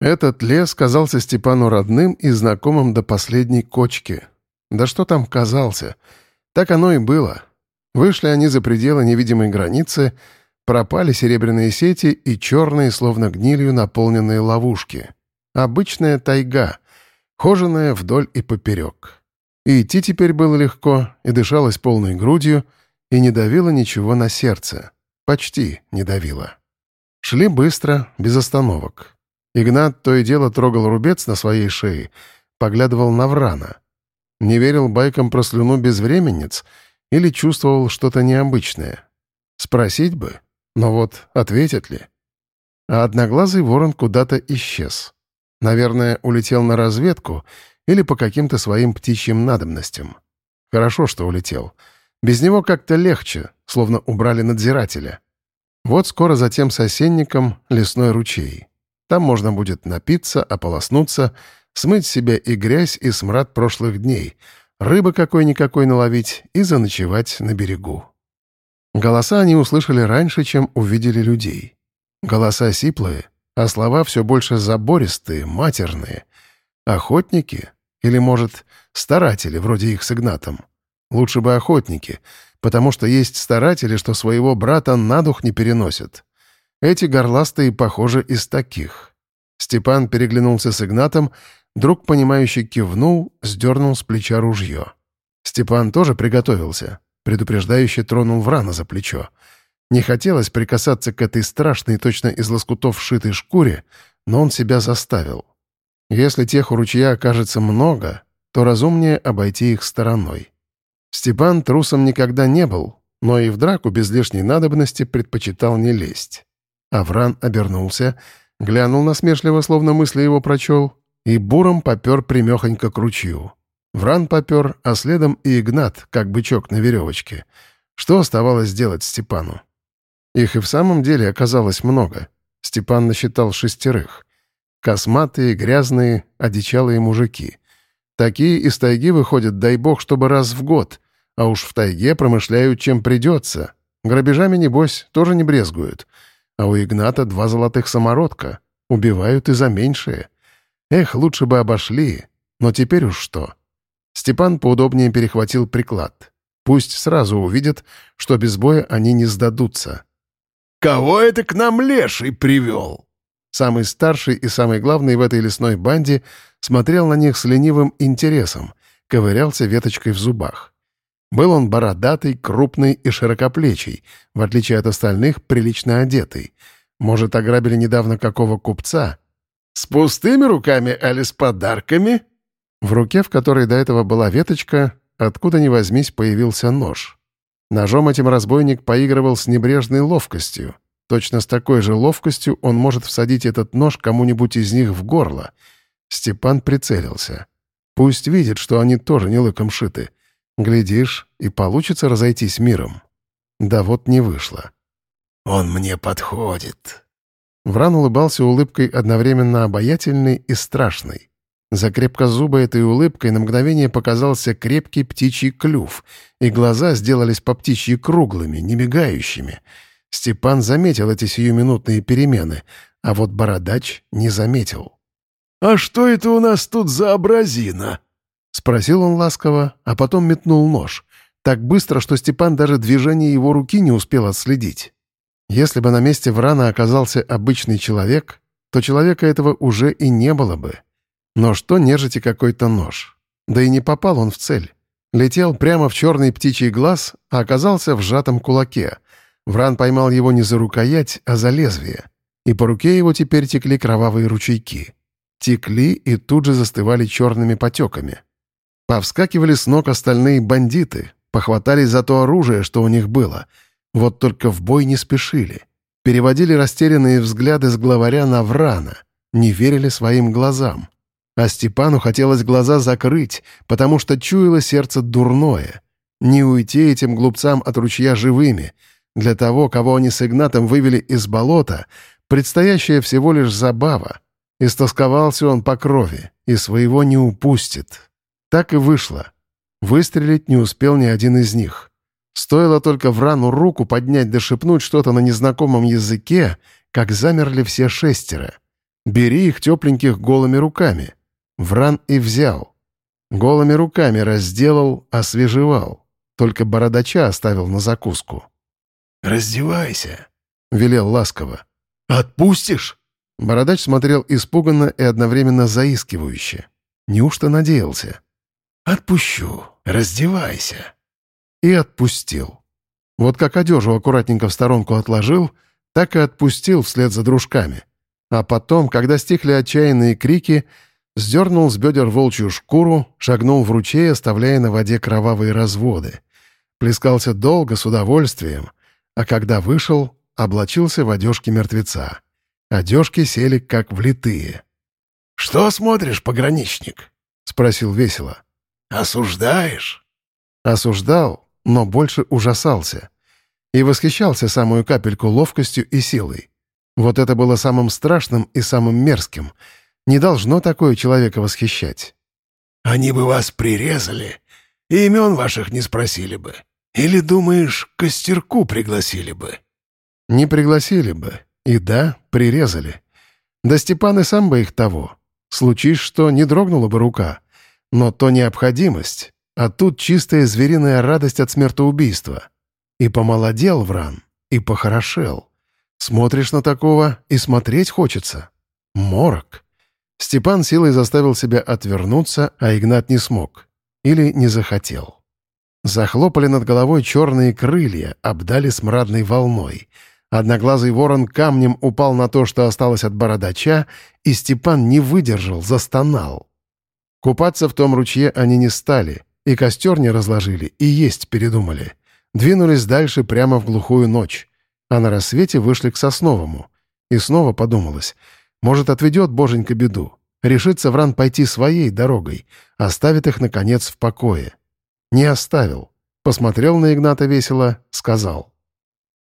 Этот лес казался Степану родным и знакомым до последней кочки. Да что там казался? Так оно и было. Вышли они за пределы невидимой границы, пропали серебряные сети и черные, словно гнилью, наполненные ловушки. Обычная тайга, хоженая вдоль и поперек. И идти теперь было легко, и дышалось полной грудью, и не давило ничего на сердце. Почти не давило. Шли быстро, без остановок. Игнат то и дело трогал рубец на своей шее, поглядывал на Врана. Не верил байкам про слюну безвременниц или чувствовал что-то необычное. Спросить бы, но вот ответят ли? А одноглазый ворон куда-то исчез. Наверное, улетел на разведку или по каким-то своим птичьим надобностям. Хорошо, что улетел. Без него как-то легче, словно убрали надзирателя. Вот скоро за тем сосенником лесной ручей. Там можно будет напиться, ополоснуться, смыть себе и грязь, и смрад прошлых дней, рыбы какой-никакой наловить и заночевать на берегу. Голоса они услышали раньше, чем увидели людей. Голоса сиплые, а слова все больше забористые, матерные. Охотники? Или, может, старатели, вроде их с Игнатом? Лучше бы охотники — потому что есть старатели, что своего брата на дух не переносят. Эти горластые, похоже, из таких. Степан переглянулся с Игнатом, друг, понимающий, кивнул, сдернул с плеча ружье. Степан тоже приготовился, предупреждающе тронул Врана за плечо. Не хотелось прикасаться к этой страшной, точно из лоскутов сшитой шкуре, но он себя заставил. Если тех у ручья окажется много, то разумнее обойти их стороной. Степан трусом никогда не был, но и в драку без лишней надобности предпочитал не лезть. Авран обернулся, глянул насмешливо, словно мысли его прочел, и буром попер примехонько к ручью. Вран попер, а следом и Игнат, как бычок на веревочке. Что оставалось делать Степану? Их и в самом деле оказалось много. Степан насчитал шестерых. Косматые, грязные, одичалые мужики. Такие из тайги выходят, дай бог, чтобы раз в год, а уж в тайге промышляют, чем придется. Грабежами, небось, тоже не брезгуют. А у Игната два золотых самородка. Убивают и за меньшее. Эх, лучше бы обошли. Но теперь уж что. Степан поудобнее перехватил приклад. Пусть сразу увидят, что без боя они не сдадутся. «Кого это к нам леший привел?» Самый старший и самый главный в этой лесной банде смотрел на них с ленивым интересом, ковырялся веточкой в зубах. Был он бородатый, крупный и широкоплечий, в отличие от остальных, прилично одетый. Может, ограбили недавно какого купца? «С пустыми руками, али с подарками?» В руке, в которой до этого была веточка, откуда ни возьмись, появился нож. Ножом этим разбойник поигрывал с небрежной ловкостью. Точно с такой же ловкостью он может всадить этот нож кому-нибудь из них в горло. Степан прицелился. Пусть видит, что они тоже не лыком шиты. Глядишь, и получится разойтись миром. Да вот не вышло. «Он мне подходит». Вран улыбался улыбкой одновременно обаятельной и страшной. За крепкозубой этой улыбкой на мгновение показался крепкий птичий клюв, и глаза сделались по птичьи круглыми, не мигающими. Степан заметил эти сиюминутные перемены, а вот бородач не заметил. «А что это у нас тут за образина?» Спросил он ласково, а потом метнул нож. Так быстро, что Степан даже движение его руки не успел отследить. Если бы на месте Врана оказался обычный человек, то человека этого уже и не было бы. Но что нежити какой-то нож? Да и не попал он в цель. Летел прямо в черный птичий глаз, а оказался в сжатом кулаке. Вран поймал его не за рукоять, а за лезвие. И по руке его теперь текли кровавые ручейки. Текли и тут же застывали черными потеками. Повскакивали с ног остальные бандиты, похватались за то оружие, что у них было. Вот только в бой не спешили. Переводили растерянные взгляды с главаря на Врана, не верили своим глазам. А Степану хотелось глаза закрыть, потому что чуяло сердце дурное. Не уйти этим глупцам от ручья живыми. Для того, кого они с Игнатом вывели из болота, предстоящая всего лишь забава. Истосковался он по крови и своего не упустит. Так и вышло. Выстрелить не успел ни один из них. Стоило только в рану руку поднять да шепнуть что-то на незнакомом языке, как замерли все шестеро. Бери их тепленьких голыми руками. Вран и взял. Голыми руками разделал, освежевал. Только бородача оставил на закуску. «Раздевайся», — велел ласково. «Отпустишь?» Бородач смотрел испуганно и одновременно заискивающе. Неужто надеялся? «Отпущу. Раздевайся». И отпустил. Вот как одежу аккуратненько в сторонку отложил, так и отпустил вслед за дружками. А потом, когда стихли отчаянные крики, сдернул с бедер волчью шкуру, шагнул в ручей, оставляя на воде кровавые разводы. Плескался долго, с удовольствием, а когда вышел, облачился в одежки мертвеца. Одежки сели как влитые. «Что смотришь, пограничник?» — спросил весело. «Осуждаешь?» Осуждал, но больше ужасался. И восхищался самую капельку ловкостью и силой. Вот это было самым страшным и самым мерзким. Не должно такое человека восхищать. «Они бы вас прирезали, и имен ваших не спросили бы. Или, думаешь, костерку пригласили бы?» «Не пригласили бы. И да, прирезали. Да Степан и сам бы их того. Случись, что не дрогнула бы рука. Но то необходимость, а тут чистая звериная радость от смертоубийства. И помолодел Вран, и похорошел. Смотришь на такого, и смотреть хочется. Морок. Степан силой заставил себя отвернуться, а Игнат не смог. Или не захотел. Захлопали над головой черные крылья, обдали смрадной волной. Одноглазый ворон камнем упал на то, что осталось от бородача, и Степан не выдержал, застонал. Купаться в том ручье они не стали, и костер не разложили, и есть передумали. Двинулись дальше прямо в глухую ночь а на рассвете вышли к Сосновому. И снова подумалось, может, отведет боженька беду, решится Вран пойти своей дорогой, оставит их, наконец, в покое. Не оставил. Посмотрел на Игната весело, сказал.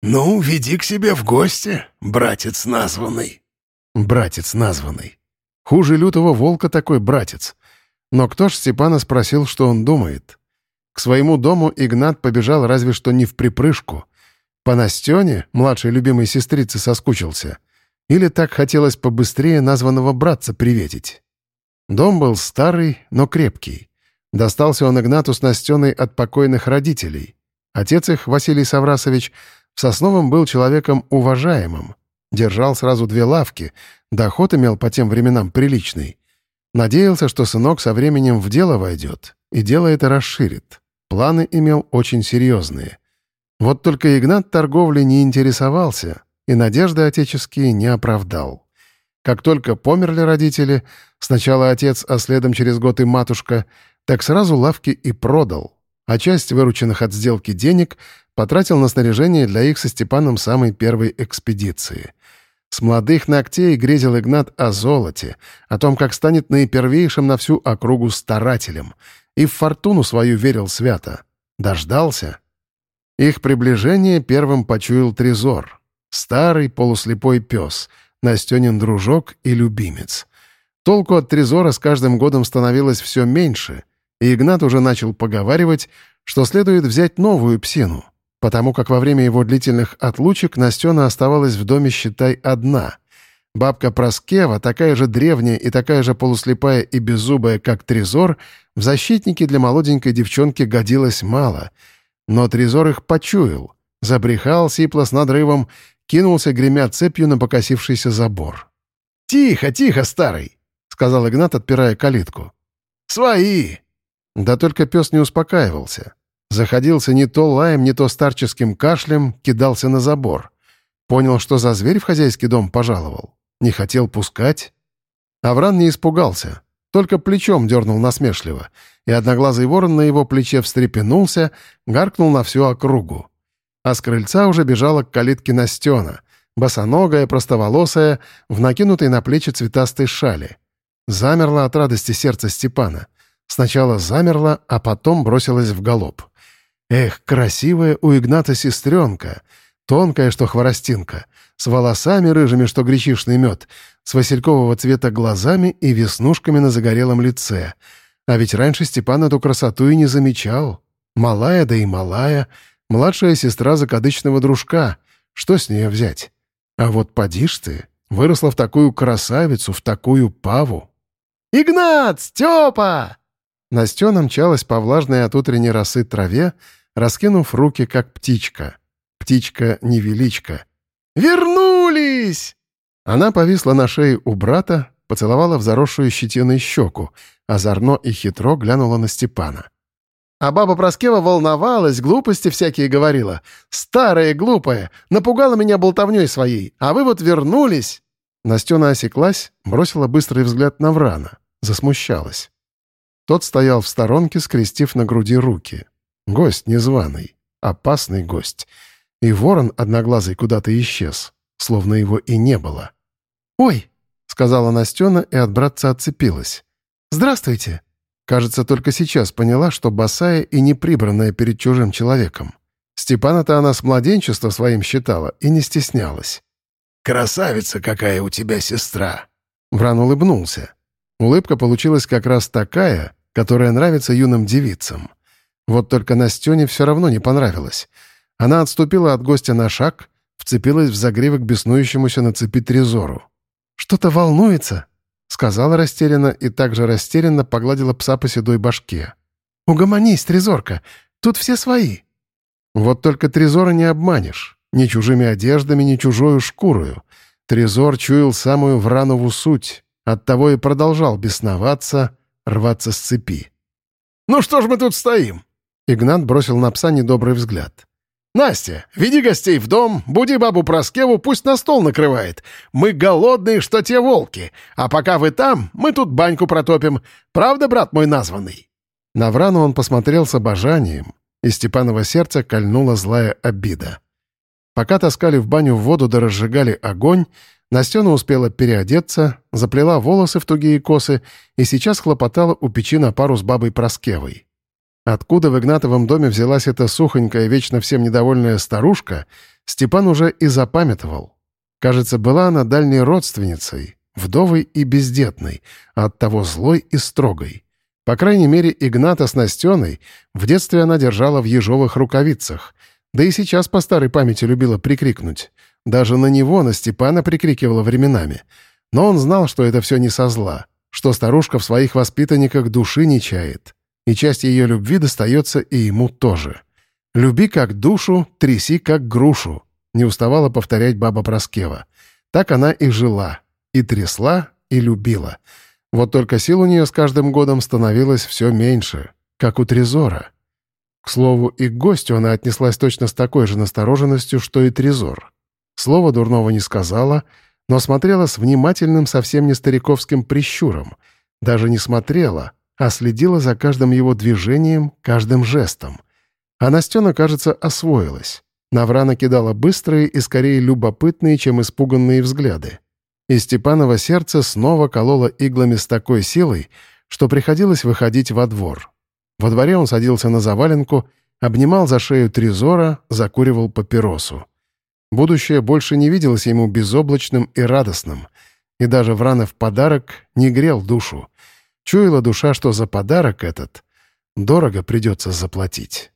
«Ну, веди к себе в гости, братец названный». «Братец названный. Хуже лютого волка такой братец. Но кто ж Степана спросил, что он думает?» К своему дому Игнат побежал разве что не в припрыжку — по Настене, младшей любимой сестрице, соскучился? Или так хотелось побыстрее названного братца приветить? Дом был старый, но крепкий. Достался он Игнату с Настеной от покойных родителей. Отец их, Василий Саврасович, в Сосновом был человеком уважаемым. Держал сразу две лавки, доход имел по тем временам приличный. Надеялся, что сынок со временем в дело войдет, и дело это расширит. Планы имел очень серьезные. Вот только Игнат торговлей не интересовался и надежды отеческие не оправдал. Как только померли родители, сначала отец, а следом через год и матушка, так сразу лавки и продал, а часть вырученных от сделки денег потратил на снаряжение для их со Степаном самой первой экспедиции. С молодых ногтей грезил Игнат о золоте, о том, как станет наипервейшим на всю округу старателем, и в фортуну свою верил свято. Дождался — их приближение первым почуял Трезор. Старый полуслепой пес, Настенин дружок и любимец. Толку от Трезора с каждым годом становилось все меньше, и Игнат уже начал поговаривать, что следует взять новую псину, потому как во время его длительных отлучек Настена оставалась в доме, считай, одна. Бабка Проскева, такая же древняя и такая же полуслепая и беззубая, как Трезор, в защитнике для молоденькой девчонки годилась мало — но Трезор их почуял, забрехал сипло с надрывом, кинулся, гремя цепью на покосившийся забор. «Тихо, тихо, старый!» — сказал Игнат, отпирая калитку. «Свои!» Да только пес не успокаивался. Заходился не то лаем, не то старческим кашлем, кидался на забор. Понял, что за зверь в хозяйский дом пожаловал. Не хотел пускать. Авран не испугался. Только плечом дернул насмешливо, и одноглазый ворон на его плече встрепенулся, гаркнул на всю округу. А с крыльца уже бежала к калитке Настена, босоногая, простоволосая, в накинутой на плечи цветастой шали. Замерла от радости сердце Степана. Сначала замерла, а потом бросилась в галоп. Эх, красивая у Игната сестренка, тонкая, что хворостинка, с волосами рыжими, что гречишный мед, с василькового цвета глазами и веснушками на загорелом лице. А ведь раньше Степан эту красоту и не замечал. Малая, да и малая, младшая сестра закадычного дружка. Что с нее взять? А вот поди ж ты, Выросла в такую красавицу, в такую паву. «Игнат! Степа!» Настена мчалась по влажной от утренней росы траве, раскинув руки, как птичка. Птичка-невеличка. «Вернулись!» Она повисла на шее у брата, поцеловала в заросшую щетиной щеку, озорно и хитро глянула на Степана. А баба Проскева волновалась, глупости всякие говорила. «Старая глупая, напугала меня болтовней своей, а вы вот вернулись!» Настена осеклась, бросила быстрый взгляд на Врана, засмущалась. Тот стоял в сторонке, скрестив на груди руки. Гость незваный, опасный гость. И ворон одноглазый куда-то исчез, словно его и не было. «Ой!» — сказала Настена и от братца отцепилась. «Здравствуйте!» Кажется, только сейчас поняла, что босая и неприбранная перед чужим человеком. Степана-то она с младенчества своим считала и не стеснялась. «Красавица какая у тебя сестра!» Вран улыбнулся. Улыбка получилась как раз такая, которая нравится юным девицам. Вот только Настене все равно не понравилось. Она отступила от гостя на шаг, вцепилась в загривок беснующемуся на цепи Трезору. «Что-то волнуется?» — сказала растерянно и также растерянно погладила пса по седой башке. «Угомонись, Трезорка, тут все свои». Вот только Трезора не обманешь. Ни чужими одеждами, ни чужою шкурою. Трезор чуял самую Вранову суть, оттого и продолжал бесноваться, рваться с цепи. «Ну что ж мы тут стоим?» Игнат бросил на пса недобрый взгляд. «Настя, веди гостей в дом, буди бабу Проскеву, пусть на стол накрывает. Мы голодные, что те волки. А пока вы там, мы тут баньку протопим. Правда, брат мой названный?» На Врану он посмотрел с обожанием, и Степанова сердце кольнула злая обида. Пока таскали в баню воду да разжигали огонь, Настена успела переодеться, заплела волосы в тугие косы и сейчас хлопотала у печи на пару с бабой Проскевой. Откуда в Игнатовом доме взялась эта сухонькая, вечно всем недовольная старушка, Степан уже и запамятовал. Кажется, была она дальней родственницей, вдовой и бездетной, а оттого злой и строгой. По крайней мере, Игната с Настеной в детстве она держала в ежовых рукавицах, да и сейчас по старой памяти любила прикрикнуть. Даже на него, на Степана прикрикивала временами. Но он знал, что это все не со зла, что старушка в своих воспитанниках души не чает и часть ее любви достается и ему тоже. «Люби как душу, тряси как грушу», — не уставала повторять баба Проскева. Так она и жила, и трясла, и любила. Вот только сил у нее с каждым годом становилось все меньше, как у Трезора. К слову, и к гостю она отнеслась точно с такой же настороженностью, что и Трезор. Слова дурного не сказала, но смотрела с внимательным, совсем не стариковским прищуром. Даже не смотрела, а следила за каждым его движением, каждым жестом. А Настена, кажется, освоилась. Наврана кидала быстрые и скорее любопытные, чем испуганные взгляды. И Степанова сердце снова кололо иглами с такой силой, что приходилось выходить во двор. Во дворе он садился на заваленку, обнимал за шею Трезора, закуривал папиросу. Будущее больше не виделось ему безоблачным и радостным, и даже Вранов подарок не грел душу — Чуяла душа, что за подарок этот дорого придется заплатить.